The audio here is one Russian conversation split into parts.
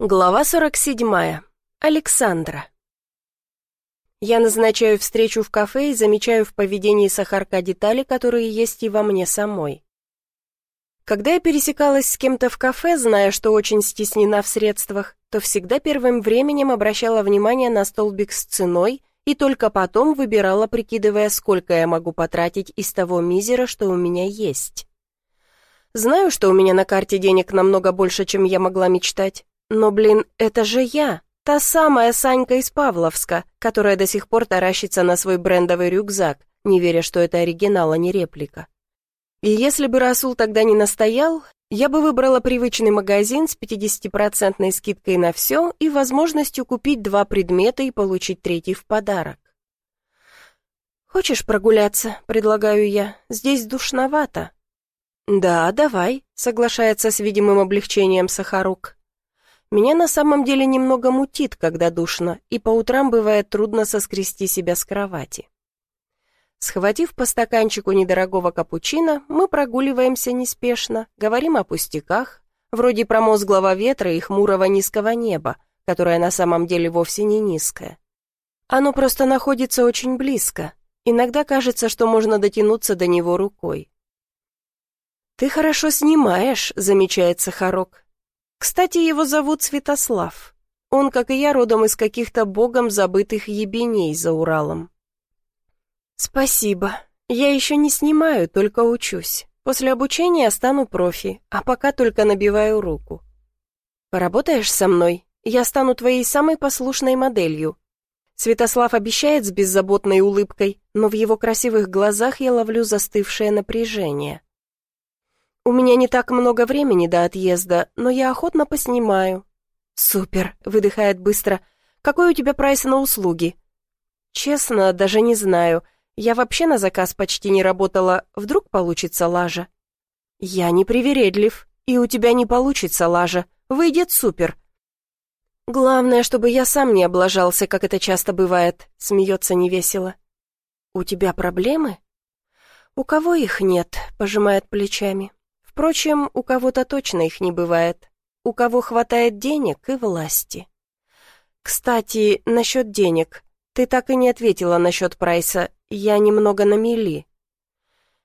Глава 47. Александра. Я назначаю встречу в кафе и замечаю в поведении Сахарка детали, которые есть и во мне самой. Когда я пересекалась с кем-то в кафе, зная, что очень стеснена в средствах, то всегда первым временем обращала внимание на столбик с ценой и только потом выбирала, прикидывая, сколько я могу потратить из того мизера, что у меня есть. Знаю, что у меня на карте денег намного больше, чем я могла мечтать, но, блин, это же я, та самая Санька из Павловска, которая до сих пор таращится на свой брендовый рюкзак, не веря, что это оригинал, а не реплика. И если бы Расул тогда не настоял, я бы выбрала привычный магазин с 50% скидкой на все и возможностью купить два предмета и получить третий в подарок. «Хочешь прогуляться?» — предлагаю я. «Здесь душновато». «Да, давай», — соглашается с видимым облегчением Сахарук. Меня на самом деле немного мутит, когда душно, и по утрам бывает трудно соскрести себя с кровати. Схватив по стаканчику недорогого капучино, мы прогуливаемся неспешно, говорим о пустяках, вроде промозглого ветра и хмурого низкого неба, которое на самом деле вовсе не низкое. Оно просто находится очень близко. Иногда кажется, что можно дотянуться до него рукой. «Ты хорошо снимаешь», — замечает Сахарок. Кстати, его зовут Святослав. Он, как и я, родом из каких-то богом забытых ебеней за Уралом. Спасибо. Я еще не снимаю, только учусь. После обучения стану профи, а пока только набиваю руку. Поработаешь со мной? Я стану твоей самой послушной моделью. Святослав обещает с беззаботной улыбкой, но в его красивых глазах я ловлю застывшее напряжение. У меня не так много времени до отъезда, но я охотно поснимаю». «Супер», — выдыхает быстро. «Какой у тебя прайс на услуги?» «Честно, даже не знаю. Я вообще на заказ почти не работала. Вдруг получится лажа?» «Я не привередлив, и у тебя не получится лажа. Выйдет супер». «Главное, чтобы я сам не облажался, как это часто бывает», — смеется невесело. «У тебя проблемы?» «У кого их нет?» — пожимает плечами. Впрочем, у кого-то точно их не бывает. У кого хватает денег и власти. Кстати, насчет денег. Ты так и не ответила насчет прайса. Я немного на мели.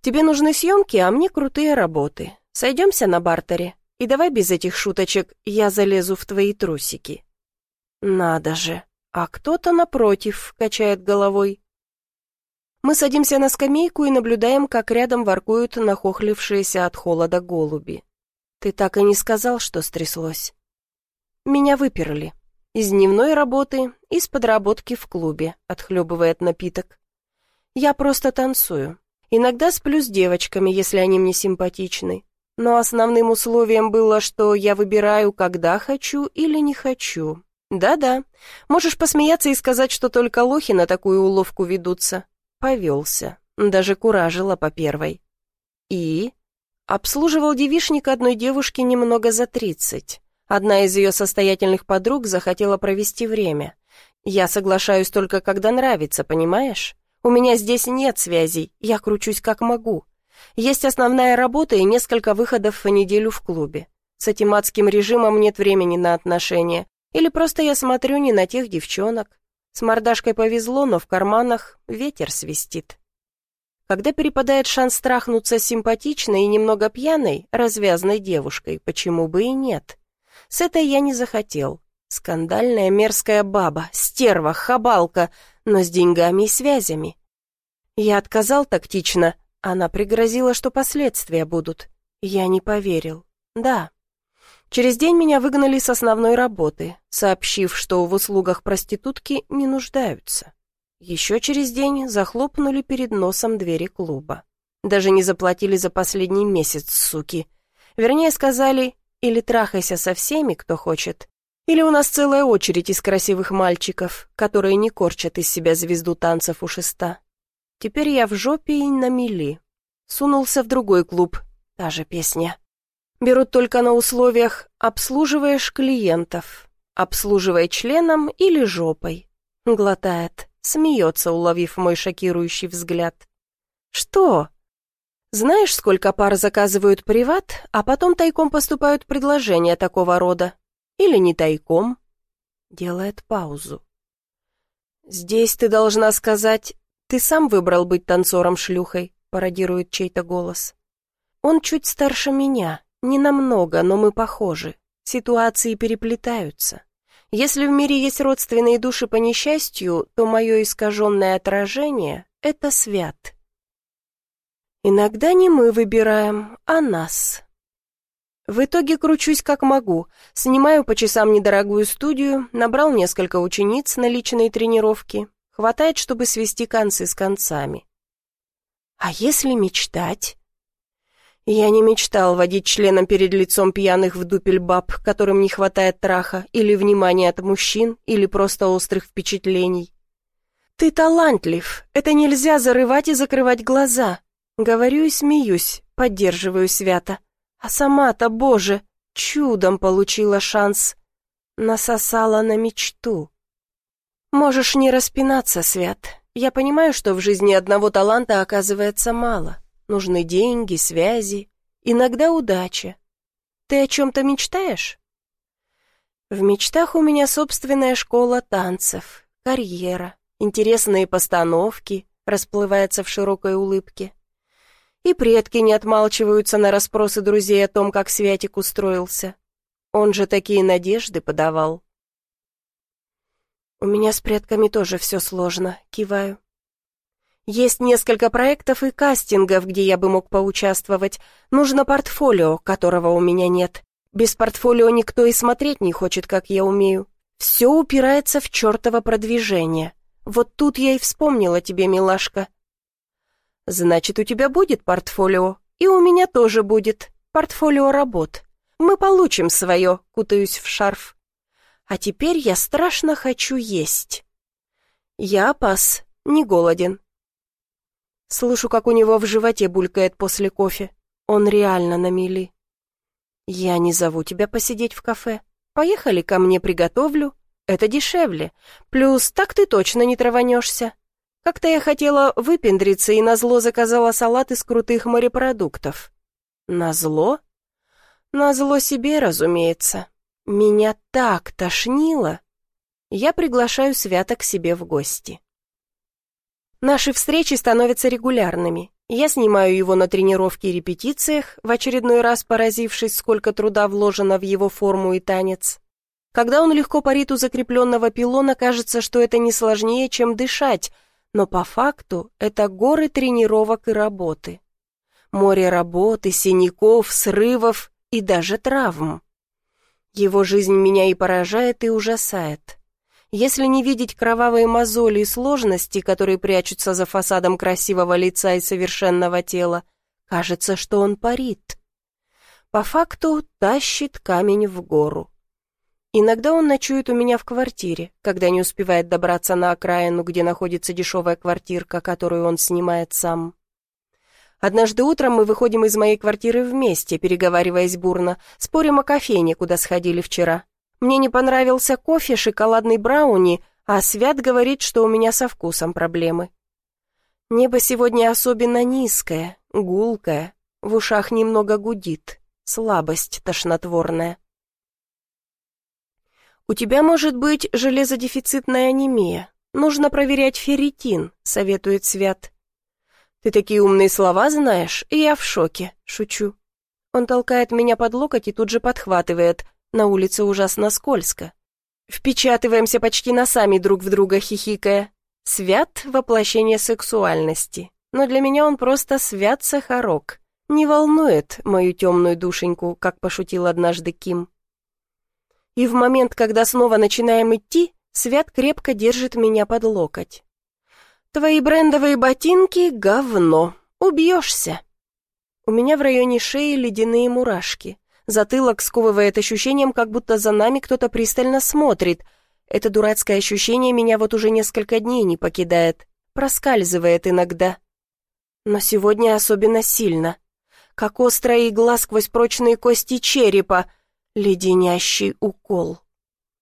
Тебе нужны съемки, а мне крутые работы. Сойдемся на бартере. И давай без этих шуточек, я залезу в твои трусики. Надо же. А кто-то напротив качает головой. Мы садимся на скамейку и наблюдаем, как рядом воркуют нахохлившиеся от холода голуби. Ты так и не сказал, что стряслось. Меня выперли. Из дневной работы, из подработки в клубе, отхлебывает напиток. Я просто танцую. Иногда сплю с девочками, если они мне симпатичны. Но основным условием было, что я выбираю, когда хочу или не хочу. Да-да, можешь посмеяться и сказать, что только лохи на такую уловку ведутся. Повелся, даже куражила по первой. И? Обслуживал девишник одной девушки немного за тридцать. Одна из ее состоятельных подруг захотела провести время. Я соглашаюсь только, когда нравится, понимаешь? У меня здесь нет связей, я кручусь как могу. Есть основная работа и несколько выходов в неделю в клубе. С этим адским режимом нет времени на отношения. Или просто я смотрю не на тех девчонок. С мордашкой повезло, но в карманах ветер свистит. Когда перепадает шанс страхнуться симпатичной и немного пьяной, развязной девушкой, почему бы и нет? С этой я не захотел. Скандальная мерзкая баба, стерва, хабалка, но с деньгами и связями. Я отказал тактично, она пригрозила, что последствия будут. Я не поверил. Да, Через день меня выгнали с основной работы, сообщив, что в услугах проститутки не нуждаются. Еще через день захлопнули перед носом двери клуба. Даже не заплатили за последний месяц, суки. Вернее, сказали, или трахайся со всеми, кто хочет, или у нас целая очередь из красивых мальчиков, которые не корчат из себя звезду танцев у шеста. Теперь я в жопе и на мели. Сунулся в другой клуб, та же песня. Берут только на условиях «обслуживаешь клиентов», «обслуживай членом или жопой». Глотает, смеется, уловив мой шокирующий взгляд. «Что?» «Знаешь, сколько пар заказывают приват, а потом тайком поступают предложения такого рода? Или не тайком?» Делает паузу. «Здесь ты должна сказать, ты сам выбрал быть танцором-шлюхой», пародирует чей-то голос. «Он чуть старше меня, не намного, но мы похожи. Ситуации переплетаются. Если в мире есть родственные души по несчастью, то мое искаженное отражение — это свят. Иногда не мы выбираем, а нас. В итоге кручусь как могу, снимаю по часам недорогую студию, набрал несколько учениц на личной тренировке, хватает, чтобы свести концы с концами. А если мечтать? Я не мечтал водить членом перед лицом пьяных в дупель баб, которым не хватает траха, или внимания от мужчин, или просто острых впечатлений. Ты талантлив, это нельзя зарывать и закрывать глаза. Говорю и смеюсь, поддерживаю свято. А сама-то, боже, чудом получила шанс. Насосала на мечту. Можешь не распинаться, Свят. Я понимаю, что в жизни одного таланта оказывается мало. Нужны деньги, связи, иногда удача. Ты о чем-то мечтаешь? В мечтах у меня собственная школа танцев, карьера, интересные постановки, расплывается в широкой улыбке. И предки не отмалчиваются на расспросы друзей о том, как Святик устроился. Он же такие надежды подавал. У меня с предками тоже все сложно, киваю. Есть несколько проектов и кастингов, где я бы мог поучаствовать. Нужно портфолио, которого у меня нет. Без портфолио никто и смотреть не хочет, как я умею. Все упирается в чертово продвижение. Вот тут я и вспомнила тебе, милашка. Значит, у тебя будет портфолио, и у меня тоже будет портфолио работ. Мы получим свое, кутаюсь в шарф. А теперь я страшно хочу есть. Я пас, не голоден. Слышу, как у него в животе булькает после кофе. Он реально на мели. Я не зову тебя посидеть в кафе. Поехали ко мне, приготовлю. Это дешевле. Плюс так ты точно не траванешься. Как-то я хотела выпендриться и назло заказала салат из крутых морепродуктов. Назло? Назло себе, разумеется. Меня так тошнило. Я приглашаю Свята к себе в гости. Наши встречи становятся регулярными. Я снимаю его на тренировке и репетициях, в очередной раз поразившись, сколько труда вложено в его форму и танец. Когда он легко парит у закрепленного пилона, кажется, что это не сложнее, чем дышать — но по факту это горы тренировок и работы. Море работы, синяков, срывов и даже травм. Его жизнь меня и поражает, и ужасает. Если не видеть кровавые мозоли и сложности, которые прячутся за фасадом красивого лица и совершенного тела, кажется, что он парит. По факту тащит камень в гору. Иногда он ночует у меня в квартире, когда не успевает добраться на окраину, где находится дешевая квартирка, которую он снимает сам. Однажды утром мы выходим из моей квартиры вместе, переговариваясь бурно, спорим о кофейне, куда сходили вчера. Мне не понравился кофе, шоколадный брауни, а Свят говорит, что у меня со вкусом проблемы. Небо сегодня особенно низкое, гулкое, в ушах немного гудит, слабость тошнотворная. «У тебя может быть железодефицитная анемия. Нужно проверять ферритин», — советует Свят. «Ты такие умные слова знаешь, и я в шоке», — шучу. Он толкает меня под локоть и тут же подхватывает. На улице ужасно скользко. Впечатываемся почти носами друг в друга, хихикая. Свят — воплощение сексуальности. Но для меня он просто свят Сахарок. Не волнует мою темную душеньку, как пошутил однажды Ким. И в момент, когда снова начинаем идти, Свят крепко держит меня под локоть. «Твои брендовые ботинки — говно. Убьешься». У меня в районе шеи ледяные мурашки. Затылок сковывает ощущением, как будто за нами кто-то пристально смотрит. Это дурацкое ощущение меня вот уже несколько дней не покидает. Проскальзывает иногда. Но сегодня особенно сильно. Как острая игла сквозь прочные кости черепа — Леденящий укол.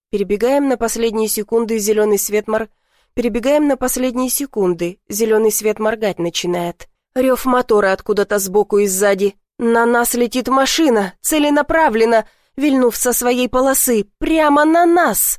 Перебегаем на последние секунды, зеленый свет мор... Перебегаем на последние секунды, зеленый свет моргать начинает. Рев мотора откуда-то сбоку и сзади. На нас летит машина, целенаправленно. вильнув со своей полосы прямо на нас.